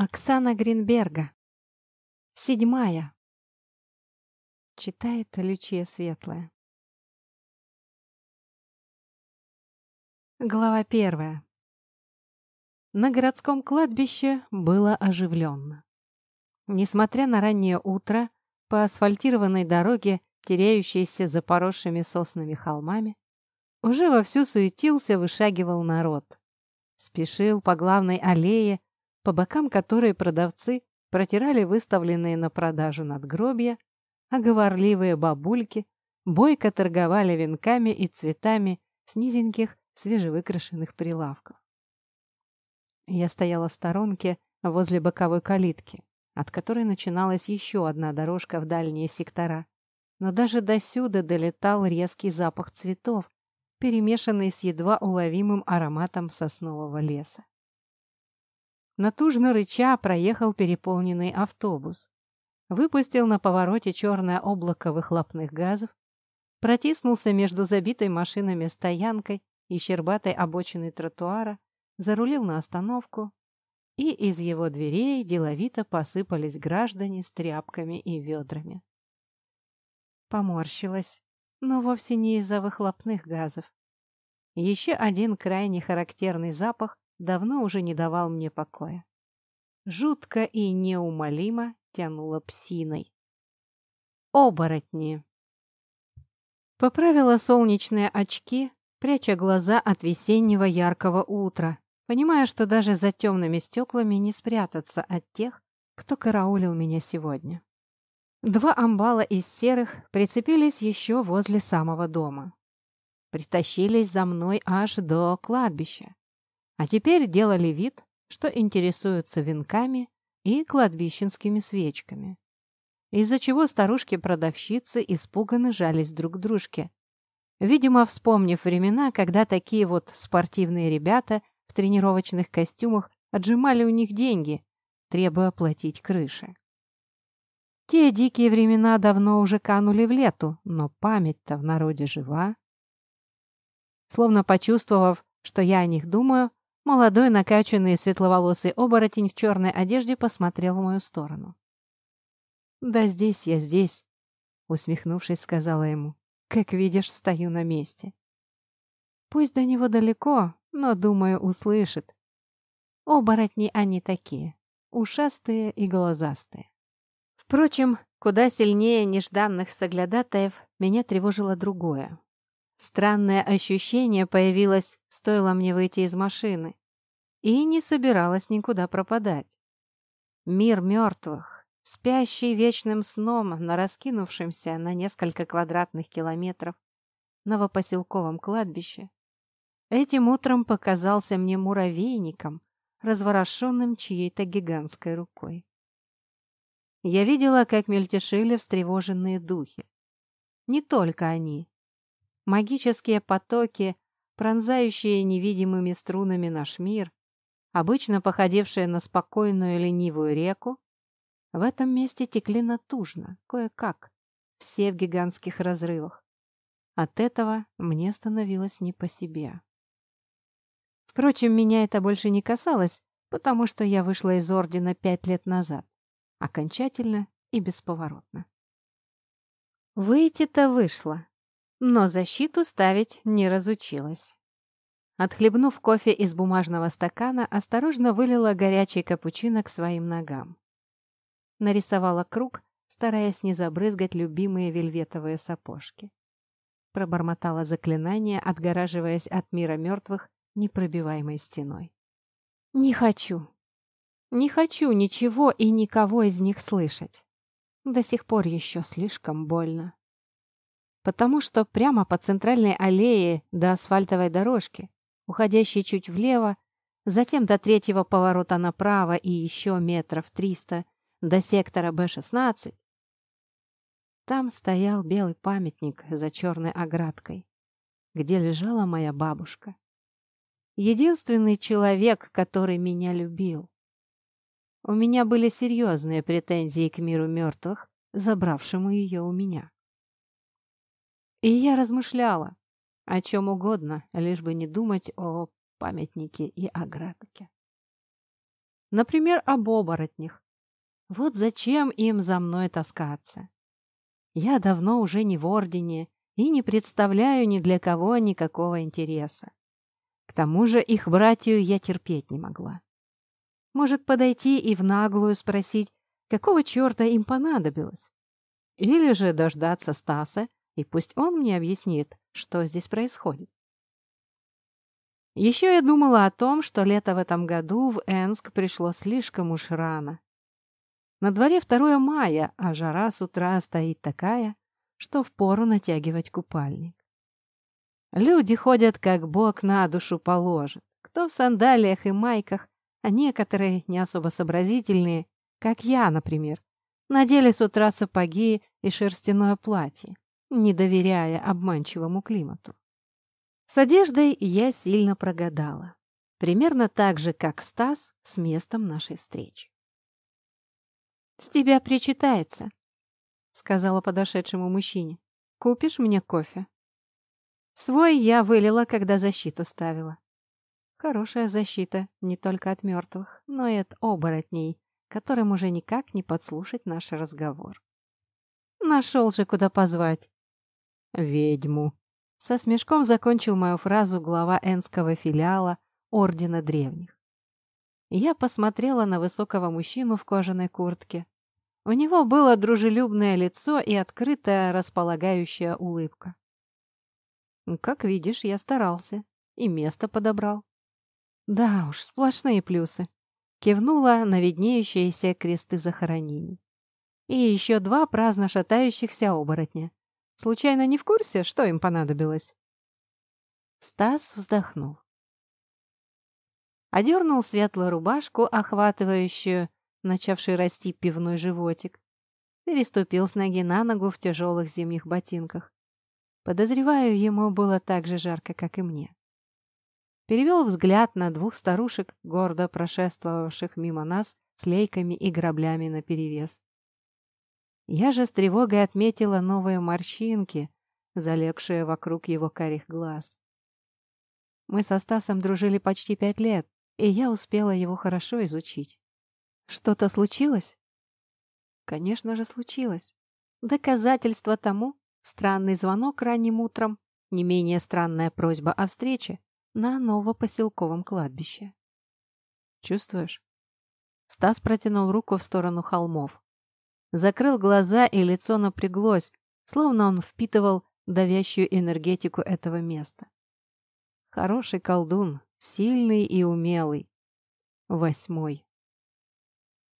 Оксана Гринберга. Седьмая. Читает Лючия Светлая. Глава первая. На городском кладбище было оживленно. Несмотря на раннее утро, по асфальтированной дороге, теряющейся за поросшими соснами холмами, уже вовсю суетился, вышагивал народ. Спешил по главной аллее, по бокам которой продавцы протирали выставленные на продажу надгробья, а говорливые бабульки бойко торговали венками и цветами с низеньких свежевыкрашенных прилавков. Я стояла в сторонке возле боковой калитки, от которой начиналась еще одна дорожка в дальние сектора, но даже досюда долетал резкий запах цветов, перемешанный с едва уловимым ароматом соснового леса. Натужно рыча проехал переполненный автобус. Выпустил на повороте черное облако выхлопных газов, протиснулся между забитой машинами стоянкой и щербатой обочиной тротуара, зарулил на остановку, и из его дверей деловито посыпались граждане с тряпками и ведрами. Поморщилась, но вовсе не из-за выхлопных газов. Еще один крайне характерный запах давно уже не давал мне покоя. Жутко и неумолимо тянуло псиной. Оборотни. Поправила солнечные очки, пряча глаза от весеннего яркого утра, понимая, что даже за темными стеклами не спрятаться от тех, кто караулил меня сегодня. Два амбала из серых прицепились еще возле самого дома. Притащились за мной аж до кладбища. А теперь делали вид, что интересуются венками и кладбищенскими свечками. Из-за чего старушки-продавщицы испуганно жались друг к дружке. Видимо, вспомнив времена, когда такие вот спортивные ребята в тренировочных костюмах отжимали у них деньги, требуя платить крыши. Те дикие времена давно уже канули в лету, но память-то в народе жива. Словно почувствовав, что я о них думаю, Молодой, накачанный, светловолосый оборотень в черной одежде посмотрел в мою сторону. «Да здесь я, здесь», — усмехнувшись, сказала ему. «Как видишь, стою на месте». Пусть до него далеко, но, думаю, услышит. Оборотни они такие, ушастые и глазастые. Впрочем, куда сильнее нежданных соглядатаев меня тревожило другое. Странное ощущение появилось, стоило мне выйти из машины, и не собиралась никуда пропадать. Мир мертвых, спящий вечным сном на раскинувшемся на несколько квадратных километров новопоселковом кладбище, этим утром показался мне муравейником, разворошенным чьей-то гигантской рукой. Я видела, как мельтешили встревоженные духи. Не только они, Магические потоки, пронзающие невидимыми струнами наш мир, обычно походившие на спокойную ленивую реку, в этом месте текли натужно, кое-как, все в гигантских разрывах. От этого мне становилось не по себе. Впрочем, меня это больше не касалось, потому что я вышла из Ордена пять лет назад. Окончательно и бесповоротно. Выйти-то вышло, но защиту ставить не разучилась. Отхлебнув кофе из бумажного стакана, осторожно вылила горячий капучино к своим ногам. Нарисовала круг, стараясь не забрызгать любимые вельветовые сапожки. Пробормотала заклинание, отгораживаясь от мира мертвых непробиваемой стеной. «Не хочу. Не хочу ничего и никого из них слышать. До сих пор еще слишком больно» потому что прямо по центральной аллее до асфальтовой дорожки, уходящей чуть влево, затем до третьего поворота направо и еще метров триста до сектора Б-16, там стоял белый памятник за черной оградкой, где лежала моя бабушка. Единственный человек, который меня любил. У меня были серьезные претензии к миру мертвых, забравшему ее у меня. И я размышляла о чем угодно, лишь бы не думать о памятнике и оградке. Например, об оборотнях. Вот зачем им за мной таскаться? Я давно уже не в Ордене и не представляю ни для кого никакого интереса. К тому же их братью я терпеть не могла. Может, подойти и в наглую спросить, какого черта им понадобилось? Или же дождаться Стаса, и пусть он мне объяснит, что здесь происходит. Еще я думала о том, что лето в этом году в Энск пришло слишком уж рано. На дворе 2 мая, а жара с утра стоит такая, что впору натягивать купальник. Люди ходят, как Бог на душу положит. Кто в сандалиях и майках, а некоторые, не особо сообразительные, как я, например, надели с утра сапоги и шерстяное платье, не доверяя обманчивому климату. С одеждой я сильно прогадала. Примерно так же, как Стас с местом нашей встречи. «С тебя причитается», — сказала подошедшему мужчине. «Купишь мне кофе?» Свой я вылила, когда защиту ставила. Хорошая защита не только от мертвых, но и от оборотней, которым уже никак не подслушать наш разговор. Нашел же, куда позвать. «Ведьму», — со смешком закончил мою фразу глава энского филиала Ордена Древних. Я посмотрела на высокого мужчину в кожаной куртке. У него было дружелюбное лицо и открытая располагающая улыбка. Как видишь, я старался и место подобрал. Да уж, сплошные плюсы. Кивнула на виднеющиеся кресты захоронений. И еще два праздно шатающихся оборотня. Случайно не в курсе, что им понадобилось? Стас вздохнул. Одернул светлую рубашку, охватывающую начавший расти пивной животик. Переступил с ноги на ногу в тяжелых зимних ботинках. Подозреваю, ему было так же жарко, как и мне. Перевел взгляд на двух старушек, гордо прошествовавших мимо нас с лейками и граблями наперевес. Я же с тревогой отметила новые морщинки, залегшие вокруг его карих глаз. Мы со Стасом дружили почти пять лет, и я успела его хорошо изучить. Что-то случилось? Конечно же, случилось. Доказательство тому Странный звонок ранним утром, не менее странная просьба о встрече на новопоселковом кладбище. Чувствуешь? Стас протянул руку в сторону холмов. Закрыл глаза, и лицо напряглось, словно он впитывал давящую энергетику этого места. Хороший колдун, сильный и умелый. Восьмой.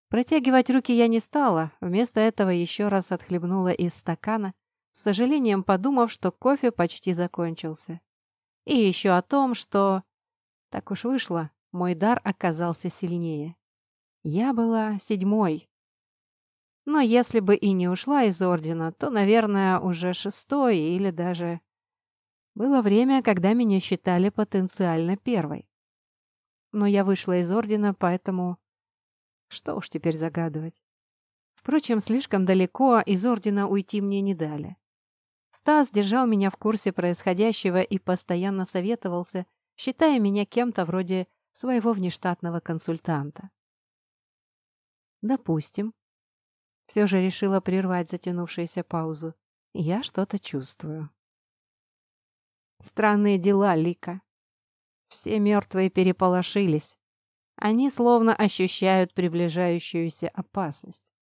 Протягивать руки я не стала, вместо этого еще раз отхлебнула из стакана с сожалением подумав, что кофе почти закончился. И еще о том, что... Так уж вышло, мой дар оказался сильнее. Я была седьмой. Но если бы и не ушла из Ордена, то, наверное, уже шестой или даже... Было время, когда меня считали потенциально первой. Но я вышла из Ордена, поэтому... Что уж теперь загадывать. Впрочем, слишком далеко из Ордена уйти мне не дали. Стас держал меня в курсе происходящего и постоянно советовался, считая меня кем-то вроде своего внештатного консультанта. «Допустим». Все же решила прервать затянувшуюся паузу. «Я что-то чувствую». Странные дела, Лика. Все мертвые переполошились. Они словно ощущают приближающуюся опасность.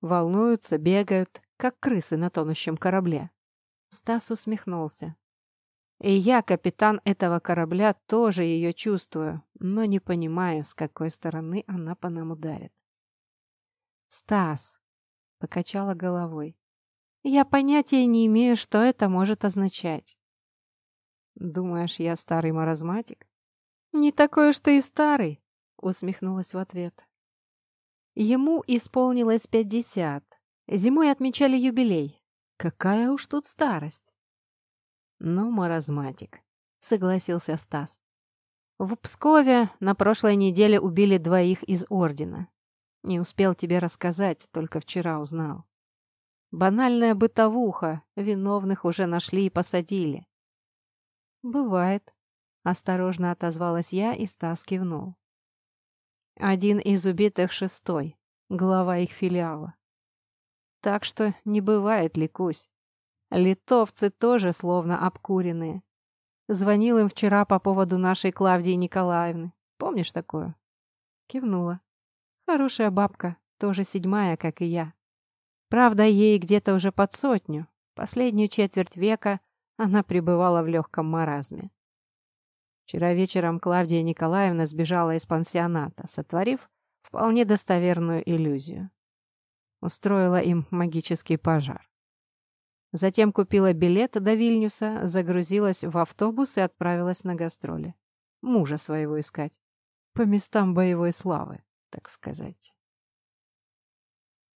Волнуются, бегают, как крысы на тонущем корабле. Стас усмехнулся. И я, капитан этого корабля, тоже ее чувствую, но не понимаю, с какой стороны она по нам ударит. «Стас!» — покачала головой. «Я понятия не имею, что это может означать». «Думаешь, я старый маразматик?» «Не такой уж ты и старый», — усмехнулась в ответ. Ему исполнилось пятьдесят. Зимой отмечали юбилей. Какая уж тут старость. Ну, маразматик, согласился Стас. В Пскове на прошлой неделе убили двоих из Ордена. Не успел тебе рассказать, только вчера узнал. Банальная бытовуха, виновных уже нашли и посадили. «Бывает», — осторожно отозвалась я, и Стас кивнул. Один из убитых шестой, глава их филиала. Так что не бывает, Ликусь. Литовцы тоже словно обкуренные. Звонил им вчера по поводу нашей Клавдии Николаевны. Помнишь такое? Кивнула. Хорошая бабка, тоже седьмая, как и я. Правда, ей где-то уже под сотню. Последнюю четверть века она пребывала в легком маразме. Вчера вечером Клавдия Николаевна сбежала из пансионата, сотворив вполне достоверную иллюзию. Устроила им магический пожар. Затем купила билет до Вильнюса, загрузилась в автобус и отправилась на гастроли. Мужа своего искать. По местам боевой славы, так сказать.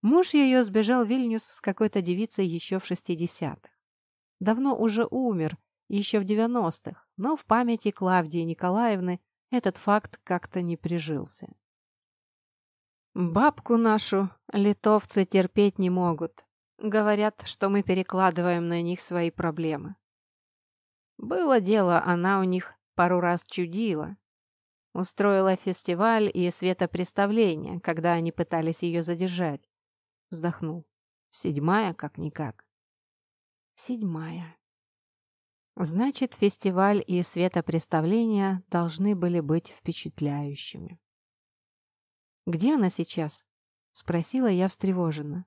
Муж ее сбежал в Вильнюс с какой-то девицей еще в шестидесятых. Давно уже умер, еще в девяностых, но в памяти Клавдии Николаевны этот факт как-то не прижился. Бабку нашу литовцы терпеть не могут. Говорят, что мы перекладываем на них свои проблемы. Было дело, она у них пару раз чудила. Устроила фестиваль и светопреставление, когда они пытались ее задержать. Вздохнул. Седьмая, как-никак. Седьмая. Значит, фестиваль и светопреставление должны были быть впечатляющими. «Где она сейчас?» — спросила я встревоженно.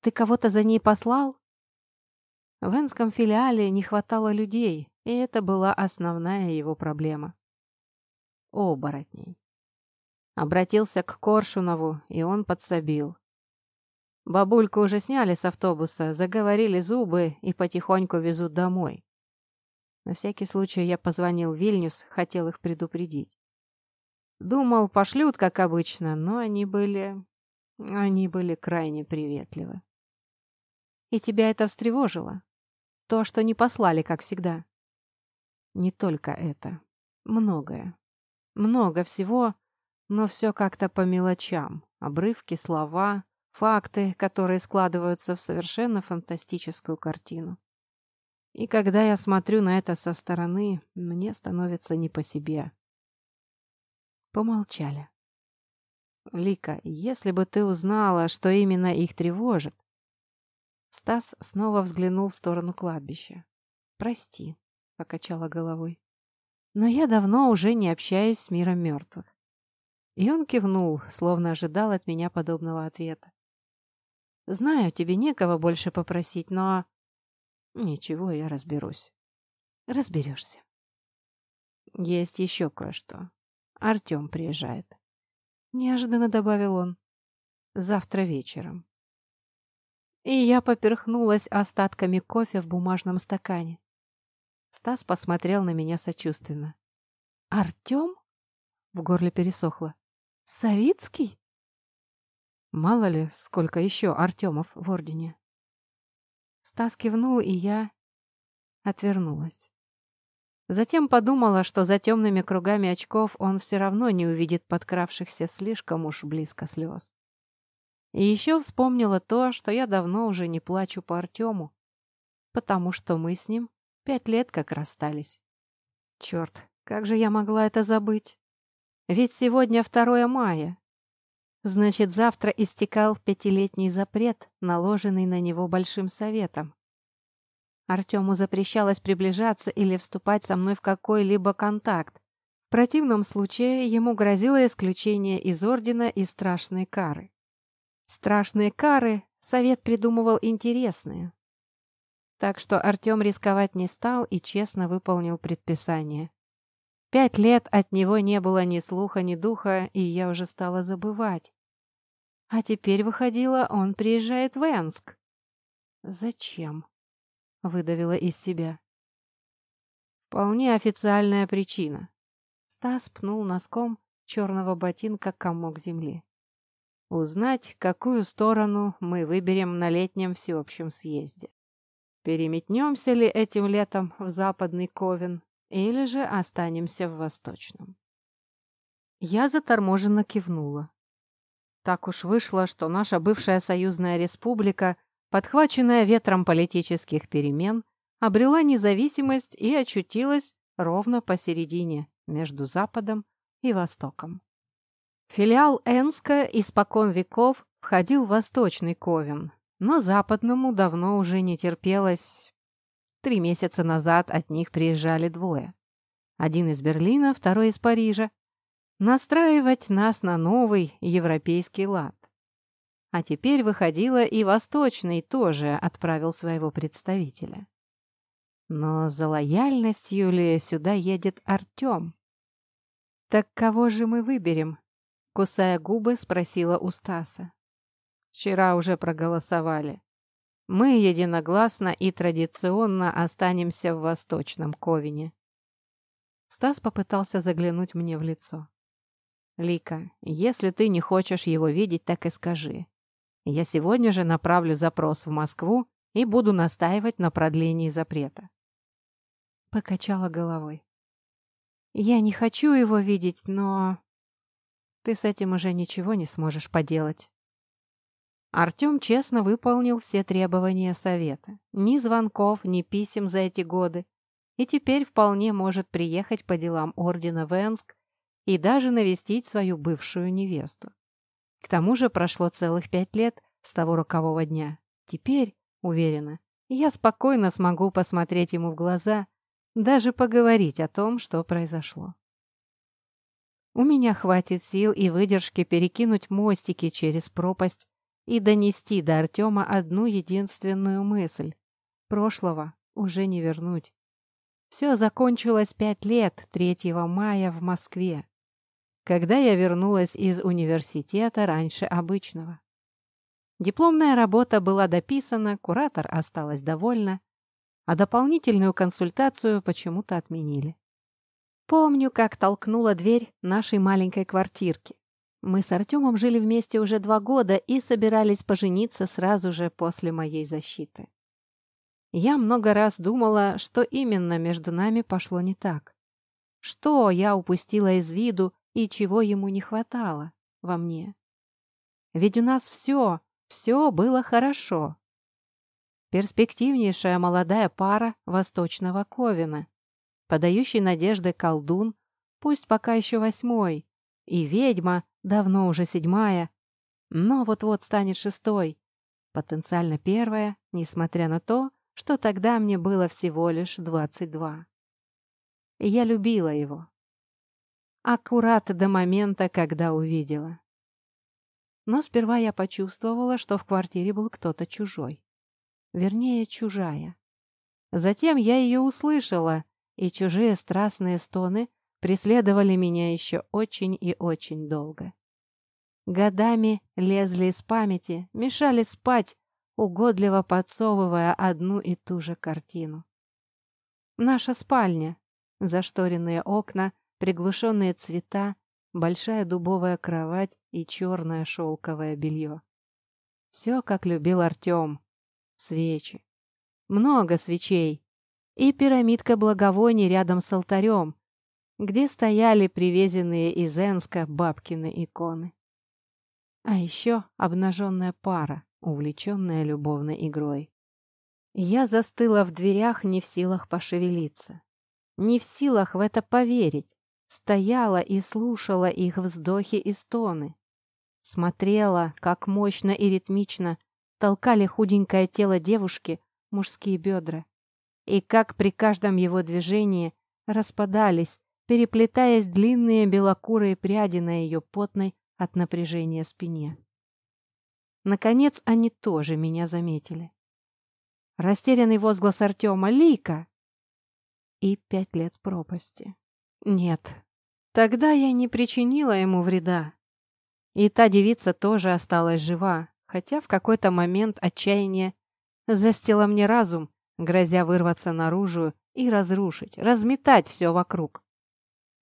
Ты кого-то за ней послал?» В Энском филиале не хватало людей, и это была основная его проблема. Оборотней. Обратился к Коршунову, и он подсобил. Бабульку уже сняли с автобуса, заговорили зубы и потихоньку везут домой. На всякий случай я позвонил Вильнюс, хотел их предупредить. Думал, пошлют, как обычно, но они были... Они были крайне приветливы. И тебя это встревожило? То, что не послали, как всегда. Не только это. Многое. Много всего, но все как-то по мелочам. Обрывки, слова, факты, которые складываются в совершенно фантастическую картину. И когда я смотрю на это со стороны, мне становится не по себе. Помолчали. Лика, если бы ты узнала, что именно их тревожит, Стас снова взглянул в сторону кладбища. «Прости», — покачала головой. «Но я давно уже не общаюсь с миром мертвых». И он кивнул, словно ожидал от меня подобного ответа. «Знаю, тебе некого больше попросить, но...» «Ничего, я разберусь». «Разберешься». «Есть еще кое-что. Артем приезжает». Неожиданно добавил он. «Завтра вечером» и я поперхнулась остатками кофе в бумажном стакане. Стас посмотрел на меня сочувственно. «Артем?» — в горле пересохло. «Савицкий?» Мало ли, сколько еще Артемов в Ордене. Стас кивнул, и я отвернулась. Затем подумала, что за темными кругами очков он все равно не увидит подкравшихся слишком уж близко слез. И еще вспомнила то, что я давно уже не плачу по Артему, потому что мы с ним пять лет как расстались. Черт, как же я могла это забыть? Ведь сегодня 2 мая. Значит, завтра истекал пятилетний запрет, наложенный на него Большим Советом. Артему запрещалось приближаться или вступать со мной в какой-либо контакт. В противном случае ему грозило исключение из ордена и страшные кары. Страшные кары совет придумывал интересные. Так что Артем рисковать не стал и честно выполнил предписание. Пять лет от него не было ни слуха, ни духа, и я уже стала забывать. А теперь, выходило, он приезжает в Энск. «Зачем?» — выдавила из себя. «Вполне официальная причина». Стас пнул носком черного ботинка комок земли. Узнать, какую сторону мы выберем на летнем всеобщем съезде. Переметнемся ли этим летом в западный Ковен или же останемся в восточном? Я заторможенно кивнула. Так уж вышло, что наша бывшая союзная республика, подхваченная ветром политических перемен, обрела независимость и очутилась ровно посередине между Западом и Востоком. Филиал Энска испокон веков входил в Восточный Ковен, но Западному давно уже не терпелось. Три месяца назад от них приезжали двое. Один из Берлина, второй из Парижа. Настраивать нас на новый европейский лад. А теперь выходило и Восточный тоже отправил своего представителя. Но за лояльностью ли сюда едет Артем? «Так кого же мы выберем?» Кусая губы, спросила у Стаса. «Вчера уже проголосовали. Мы единогласно и традиционно останемся в Восточном Ковине». Стас попытался заглянуть мне в лицо. «Лика, если ты не хочешь его видеть, так и скажи. Я сегодня же направлю запрос в Москву и буду настаивать на продлении запрета». Покачала головой. «Я не хочу его видеть, но ты с этим уже ничего не сможешь поделать. Артем честно выполнил все требования совета. Ни звонков, ни писем за эти годы. И теперь вполне может приехать по делам ордена Венск и даже навестить свою бывшую невесту. К тому же прошло целых пять лет с того рокового дня. Теперь, уверена, я спокойно смогу посмотреть ему в глаза, даже поговорить о том, что произошло. У меня хватит сил и выдержки перекинуть мостики через пропасть и донести до Артема одну единственную мысль. Прошлого уже не вернуть. Все закончилось пять лет, 3 мая в Москве, когда я вернулась из университета раньше обычного. Дипломная работа была дописана, куратор осталась довольна, а дополнительную консультацию почему-то отменили. Помню, как толкнула дверь нашей маленькой квартирки. Мы с Артемом жили вместе уже два года и собирались пожениться сразу же после моей защиты. Я много раз думала, что именно между нами пошло не так. Что я упустила из виду и чего ему не хватало во мне. Ведь у нас все, все было хорошо. Перспективнейшая молодая пара восточного Ковина, подающий надежды колдун, пусть пока еще восьмой, и ведьма, давно уже седьмая, но вот-вот станет шестой, потенциально первая, несмотря на то, что тогда мне было всего лишь двадцать два. Я любила его. Аккурат до момента, когда увидела. Но сперва я почувствовала, что в квартире был кто-то чужой. Вернее, чужая. Затем я ее услышала и чужие страстные стоны преследовали меня еще очень и очень долго. Годами лезли из памяти, мешали спать, угодливо подсовывая одну и ту же картину. Наша спальня, зашторенные окна, приглушенные цвета, большая дубовая кровать и черное шелковое белье. Все, как любил Артем. Свечи. Много свечей, и пирамидка благовоний рядом с алтарем, где стояли привезенные из Энска бабкины иконы. А еще обнаженная пара, увлеченная любовной игрой. Я застыла в дверях, не в силах пошевелиться. Не в силах в это поверить. Стояла и слушала их вздохи и стоны. Смотрела, как мощно и ритмично толкали худенькое тело девушки мужские бедра и как при каждом его движении распадались, переплетаясь длинные белокурые пряди на ее потной от напряжения спине. Наконец они тоже меня заметили. Растерянный возглас Артема «Лика!» и пять лет пропасти. Нет, тогда я не причинила ему вреда. И та девица тоже осталась жива, хотя в какой-то момент отчаяния застила мне разум, грозя вырваться наружу и разрушить, разметать все вокруг.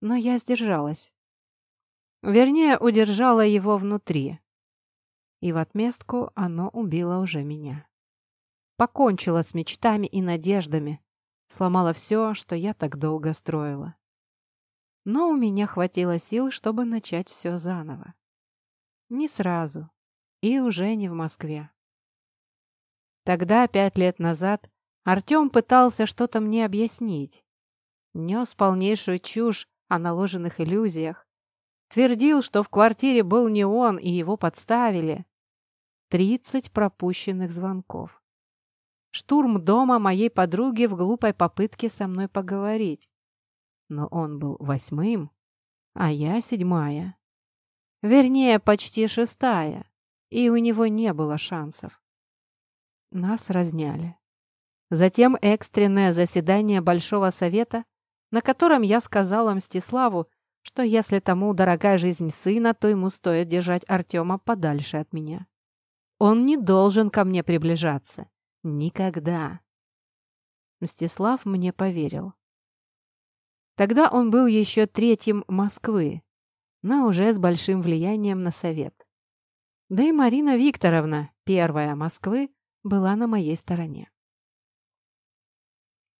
Но я сдержалась. Вернее, удержала его внутри. И в отместку оно убило уже меня. Покончила с мечтами и надеждами, сломала все, что я так долго строила. Но у меня хватило сил, чтобы начать все заново. Не сразу. И уже не в Москве. Тогда, пять лет назад, Артем пытался что-то мне объяснить. Нес полнейшую чушь о наложенных иллюзиях. Твердил, что в квартире был не он, и его подставили. Тридцать пропущенных звонков. Штурм дома моей подруги в глупой попытке со мной поговорить. Но он был восьмым, а я седьмая. Вернее, почти шестая, и у него не было шансов. Нас разняли. Затем экстренное заседание Большого Совета, на котором я сказала Мстиславу, что если тому дорогая жизнь сына, то ему стоит держать Артема подальше от меня. Он не должен ко мне приближаться. Никогда. Мстислав мне поверил. Тогда он был еще третьим Москвы, но уже с большим влиянием на совет. Да и Марина Викторовна, первая Москвы, была на моей стороне.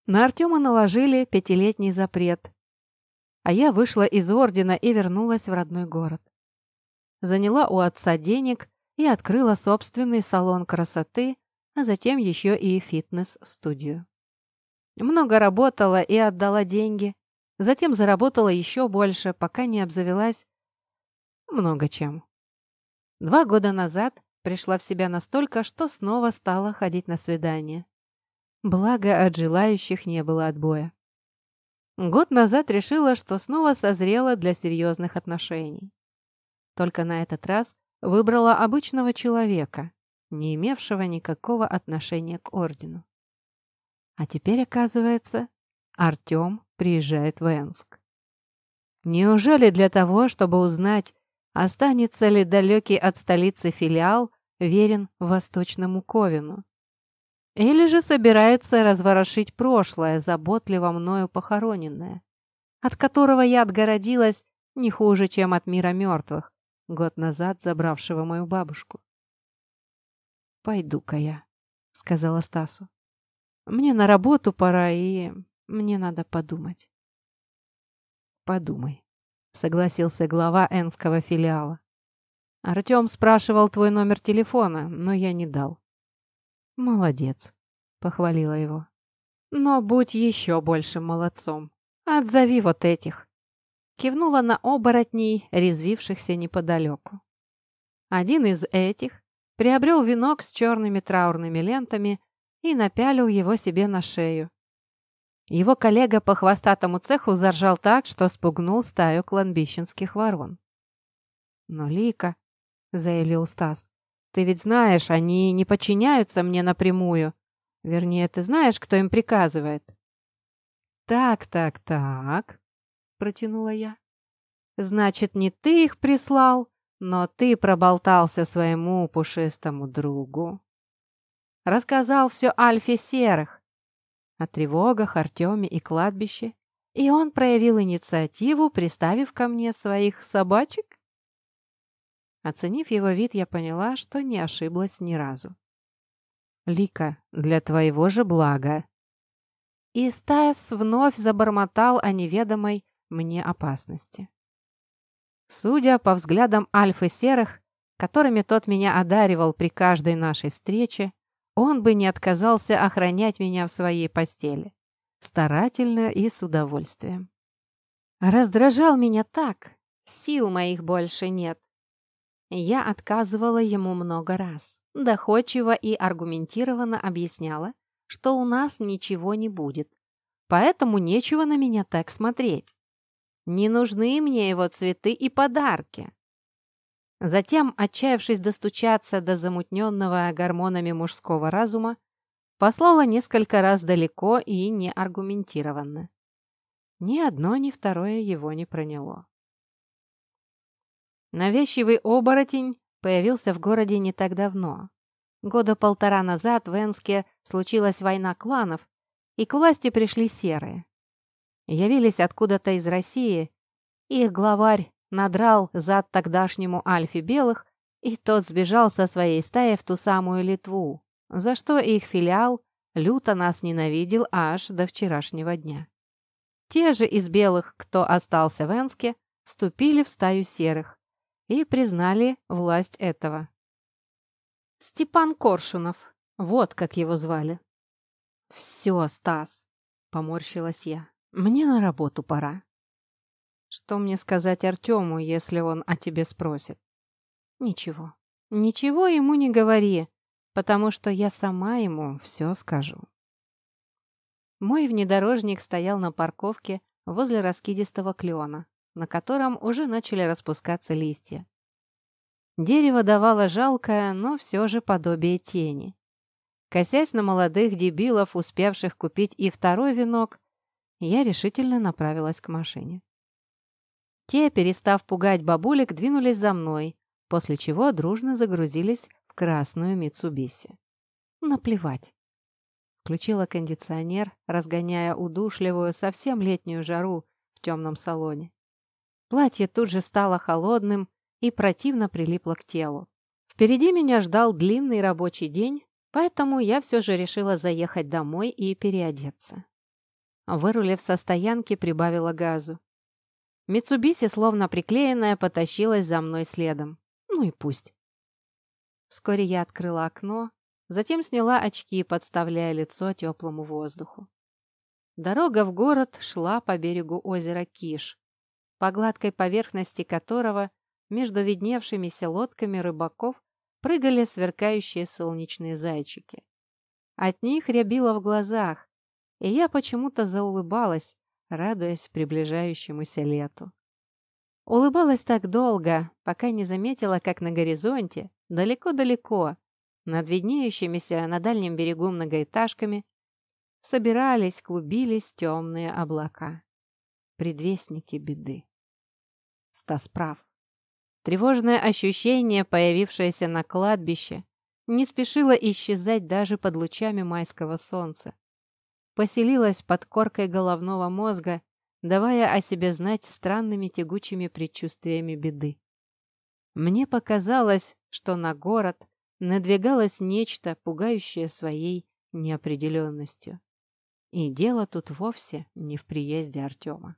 На Артема наложили пятилетний запрет, а я вышла из ордена и вернулась в родной город. Заняла у отца денег и открыла собственный салон красоты, а затем еще и фитнес-студию. Много работала и отдала деньги, затем заработала еще больше, пока не обзавелась много чем. Два года назад пришла в себя настолько, что снова стала ходить на свидания. Благо, от желающих не было отбоя. Год назад решила, что снова созрела для серьезных отношений. Только на этот раз выбрала обычного человека, не имевшего никакого отношения к ордену. А теперь, оказывается, Артем приезжает в Энск. Неужели для того, чтобы узнать, останется ли далекий от столицы филиал верен Восточному Ковину? Или же собирается разворошить прошлое, заботливо мною похороненное, от которого я отгородилась не хуже, чем от мира мертвых, год назад забравшего мою бабушку. «Пойду-ка я», — сказала Стасу. «Мне на работу пора, и мне надо подумать». «Подумай», — согласился глава Энского филиала. «Артем спрашивал твой номер телефона, но я не дал. «Молодец», — похвалила его. «Но будь еще большим молодцом. Отзови вот этих». Кивнула на оборотней, резвившихся неподалеку. Один из этих приобрел венок с черными траурными лентами и напялил его себе на шею. Его коллега по хвостатому цеху заржал так, что спугнул стаю кладбищенских ворон. «Но Лика», — заявил Стас, ты ведь знаешь, они не подчиняются мне напрямую. Вернее, ты знаешь, кто им приказывает». «Так, так, так», — протянула я. «Значит, не ты их прислал, но ты проболтался своему пушистому другу. Рассказал все Альфе Серых о тревогах, Артеме и кладбище, и он проявил инициативу, приставив ко мне своих собачек?» Оценив его вид, я поняла, что не ошиблась ни разу. «Лика, для твоего же блага!» И Стас вновь забормотал о неведомой мне опасности. Судя по взглядам Альфы Серых, которыми тот меня одаривал при каждой нашей встрече, он бы не отказался охранять меня в своей постели. Старательно и с удовольствием. Раздражал меня так, сил моих больше нет, я отказывала ему много раз, доходчиво и аргументированно объясняла, что у нас ничего не будет, поэтому нечего на меня так смотреть. Не нужны мне его цветы и подарки. Затем, отчаявшись достучаться до замутненного гормонами мужского разума, послала несколько раз далеко и неаргументированно. Ни одно, ни второе его не проняло. Навязчивый оборотень появился в городе не так давно. Года полтора назад в Энске случилась война кланов, и к власти пришли серые. Явились откуда-то из России, их главарь надрал зад тогдашнему Альфе Белых, и тот сбежал со своей стаи в ту самую Литву, за что их филиал люто нас ненавидел аж до вчерашнего дня. Те же из белых, кто остался в Энске, вступили в стаю серых, и признали власть этого. Степан Коршунов, вот как его звали. «Все, Стас», — поморщилась я, — «мне на работу пора». Что мне сказать Артему, если он о тебе спросит? Ничего. Ничего ему не говори, потому что я сама ему все скажу. Мой внедорожник стоял на парковке возле раскидистого клена, на котором уже начали распускаться листья. Дерево давало жалкое, но все же подобие тени. Косясь на молодых дебилов, успевших купить и второй венок, я решительно направилась к машине. Те, перестав пугать бабулек, двинулись за мной, после чего дружно загрузились в красную Митсубиси. Наплевать. Включила кондиционер, разгоняя удушливую, совсем летнюю жару в темном салоне. Платье тут же стало холодным и противно прилипло к телу. Впереди меня ждал длинный рабочий день, поэтому я все же решила заехать домой и переодеться. Вырулив со стоянки, прибавила газу. Митсубиси, словно приклеенная, потащилась за мной следом. Ну и пусть. Вскоре я открыла окно, затем сняла очки, подставляя лицо теплому воздуху. Дорога в город шла по берегу озера Киш, по гладкой поверхности которого между видневшимися лодками рыбаков прыгали сверкающие солнечные зайчики. От них рябило в глазах, и я почему-то заулыбалась, радуясь приближающемуся лету. Улыбалась так долго, пока не заметила, как на горизонте, далеко-далеко, над виднеющимися на дальнем берегу многоэтажками, собирались, клубились темные облака. Предвестники беды. Стас прав. Тревожное ощущение, появившееся на кладбище, не спешило исчезать даже под лучами майского солнца поселилась под коркой головного мозга, давая о себе знать странными тягучими предчувствиями беды. Мне показалось, что на город надвигалось нечто, пугающее своей неопределенностью. И дело тут вовсе не в приезде Артема.